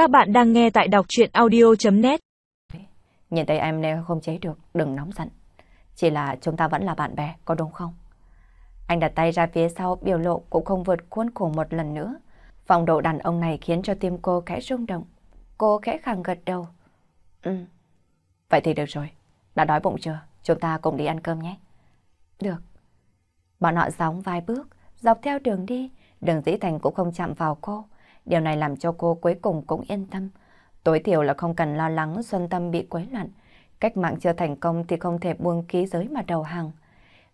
Các bạn đang nghe tại đọc chuyện audio.net Nhìn thấy em nên không chế được, đừng nóng giận. Chỉ là chúng ta vẫn là bạn bè, có đúng không? Anh đặt tay ra phía sau, biểu lộ cũng không vượt khuôn khổ một lần nữa. Phòng độ đàn ông này khiến cho tim cô khẽ rung động. Cô khẽ khẳng gật đầu. Ừ. Vậy thì được rồi. Đã đói bụng chưa? Chúng ta cùng đi ăn cơm nhé. Được. Bọn họ gióng vài bước, dọc theo đường đi, đường dĩ thành cũng không chạm vào cô. Điều này làm cho cô cuối cùng cũng yên tâm. Tối thiểu là không cần lo lắng Xuân Tâm bị quấy loạn. Cách mạng chưa thành công thì không thể buông ký giới mà đầu hàng.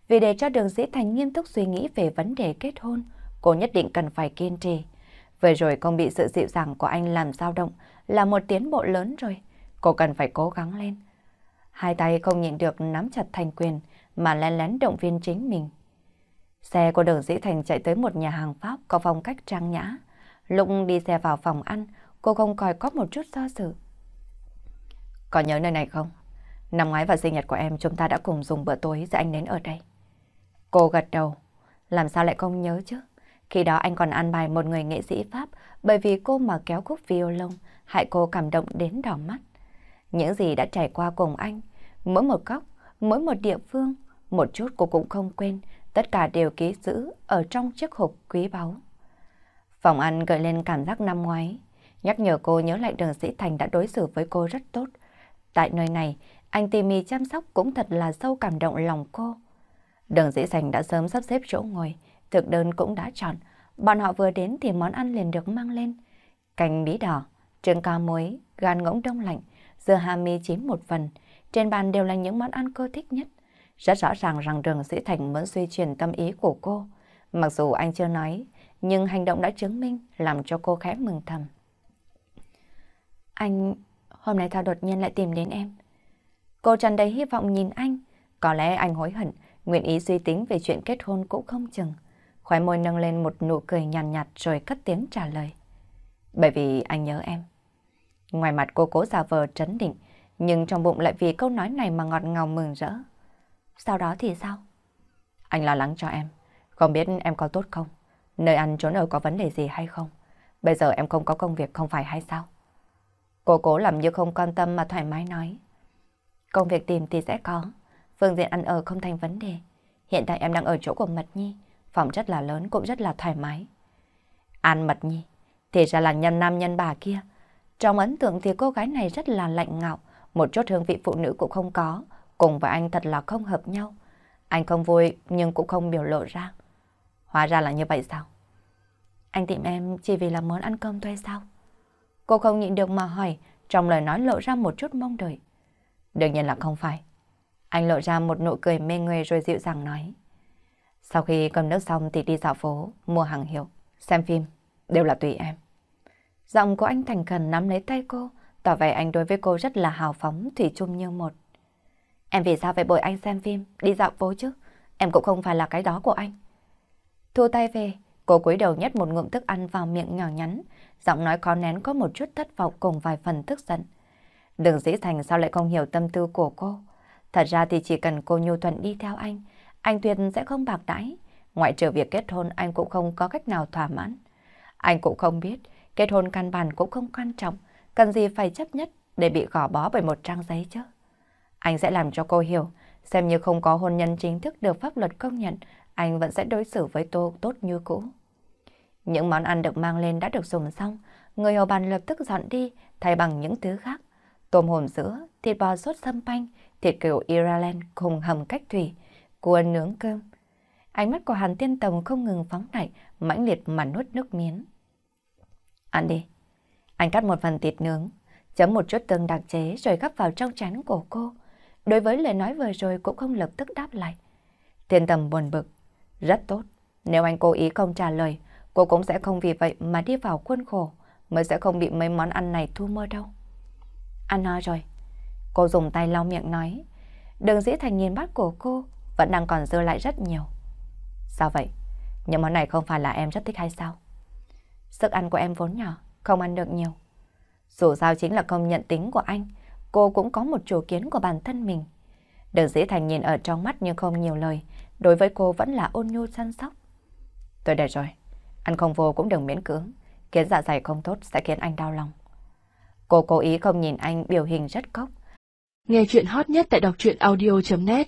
Vì để cho đường dĩ thành nghiêm túc suy nghĩ về vấn đề kết hôn, cô nhất định cần phải kiên trì. Vừa rồi không bị sự dịu dàng của anh làm dao động là một tiến bộ lớn rồi. Cô cần phải cố gắng lên. Hai tay không nhịn được nắm chặt thành quyền mà lén lén động viên chính mình. Xe của đường dĩ thành chạy tới một nhà hàng Pháp có phong cách trang nhã. Lúc đi xe vào phòng ăn, cô không khỏi có một chút do dự. Có nhớ nơi này không? Năm ngoái vào sinh nhật của em chúng ta đã cùng dùng bữa tối giữa anh đến ở đây. Cô gật đầu. Làm sao lại không nhớ chứ? Khi đó anh còn ăn bài một người nghệ sĩ Pháp bởi vì cô mà kéo khúc violon hại cô cảm động đến đỏ mắt. Những gì đã trải qua cùng anh, mỗi một góc, mỗi một địa phương, một chút cô cũng không quên, tất cả đều ký giữ ở trong chiếc hộp quý báu. Phòng ăn gợi lên cảm giác năm ngoái, nhắc nhở cô nhớ lại đường sĩ Thành đã đối xử với cô rất tốt. Tại nơi này, anh tỉ mỉ chăm sóc cũng thật là sâu cảm động lòng cô. Đường dĩ Thành đã sớm sắp xếp chỗ ngồi, thực đơn cũng đã chọn. Bọn họ vừa đến thì món ăn liền được mang lên. cành bí đỏ, trứng cá muối, gan ngỗng đông lạnh, dưa hà mi chín một phần. Trên bàn đều là những món ăn cô thích nhất. Rất rõ ràng rằng đường dĩ thành muốn suy chuyển tâm ý của cô. Mặc dù anh chưa nói, nhưng hành động đã chứng minh làm cho cô khẽ mừng thầm. Anh, hôm nay thao đột nhiên lại tìm đến em? Cô tràn đầy hy vọng nhìn anh. Có lẽ anh hối hận, nguyện ý suy tính về chuyện kết hôn cũng không chừng. Khóe môi nâng lên một nụ cười nhàn nhạt, nhạt rồi cất tiếng trả lời. Bởi vì anh nhớ em. Ngoài mặt cô cố giả vờ trấn định, nhưng trong bụng lại vì câu nói này mà ngọt ngào mừng rỡ. Sau đó thì sao? Anh lo lắng cho em, không biết em có tốt không? Nơi ăn trốn ở có vấn đề gì hay không? Bây giờ em không có công việc không phải hay sao? Cô cố làm như không quan tâm mà thoải mái nói. Công việc tìm thì sẽ có, phương diện ăn ở không thành vấn đề. Hiện tại em đang ở chỗ của Mật Nhi, phòng rất là lớn cũng rất là thoải mái. An Mật Nhi, thì ra là nhân nam nhân bà kia. Trong ấn tượng thì cô gái này rất là lạnh ngạo, một chút hương vị phụ nữ cũng không có, cùng với anh thật là không hợp nhau. Anh không vui nhưng cũng không biểu lộ ra. Hóa ra là như vậy sao? Anh tìm em chỉ vì là muốn ăn cơm thôi sao? Cô không nhịn được mà hỏi, trong lời nói lộ ra một chút mong đợi. Đương nhiên là không phải. Anh lộ ra một nụ cười mê người rồi dịu dàng nói. Sau khi cầm nước xong thì đi dạo phố, mua hàng hiệu, xem phim, đều là tùy em. Giọng của anh thành khẩn nắm lấy tay cô, tỏ vẻ anh đối với cô rất là hào phóng, thủy chung như một. Em vì sao phải bồi anh xem phim, đi dạo phố chứ? Em cũng không phải là cái đó của anh. Thu tay về, cô cúi đầu nhét một ngụm thức ăn vào miệng nhỏ nhắn, giọng nói khó nén có một chút thất vọng cùng vài phần tức giận. Đừng dĩ thành sao lại không hiểu tâm tư của cô. Thật ra thì chỉ cần cô nhu thuận đi theo anh, anh tuyệt sẽ không bạc đãi. Ngoại trừ việc kết hôn anh cũng không có cách nào thỏa mãn. Anh cũng không biết, kết hôn căn bản cũng không quan trọng, cần gì phải chấp nhất để bị gò bó bởi một trang giấy chứ. Anh sẽ làm cho cô hiểu, xem như không có hôn nhân chính thức được pháp luật công nhận, anh vẫn sẽ đối xử với tôi tốt như cũ. Những món ăn được mang lên đã được dùng xong, người hầu bàn lập tức dọn đi, thay bằng những thứ khác. Tôm hùm sữa, thịt bò sốt sâm panh, thịt kiểu Ireland cùng hầm cách thủy, cua nướng cơm. Ánh mắt của Hàn Tiên Tông không ngừng phóng đại, mãnh liệt mà nuốt nước miếng. Ăn đi. Anh cắt một phần thịt nướng, chấm một chút tương đặc chế rồi gắp vào trong chén của cô. Đối với lời nói vừa rồi cũng không lập tức đáp lại. Tiên Tầm buồn bực. Rất tốt. Nếu anh cố ý không trả lời, cô cũng sẽ không vì vậy mà đi vào khuôn khổ, mới sẽ không bị mấy món ăn này thu mơ đâu. Ăn no rồi. Cô dùng tay lau miệng nói. Đường dĩ thành nhìn bát của cô vẫn đang còn dư lại rất nhiều. Sao vậy? Những món này không phải là em rất thích hay sao? Sức ăn của em vốn nhỏ, không ăn được nhiều. Dù sao chính là công nhận tính của anh, cô cũng có một chủ kiến của bản thân mình. Đường dĩ thành nhìn ở trong mắt nhưng không nhiều lời, đối với cô vẫn là ôn nhu săn sóc. Tôi để rồi, ăn không vô cũng đừng miễn cưỡng, khiến dạ dày không tốt sẽ khiến anh đau lòng. Cô cố ý không nhìn anh biểu hình rất cốc. Nghe chuyện hot nhất tại đọc truyện audio.net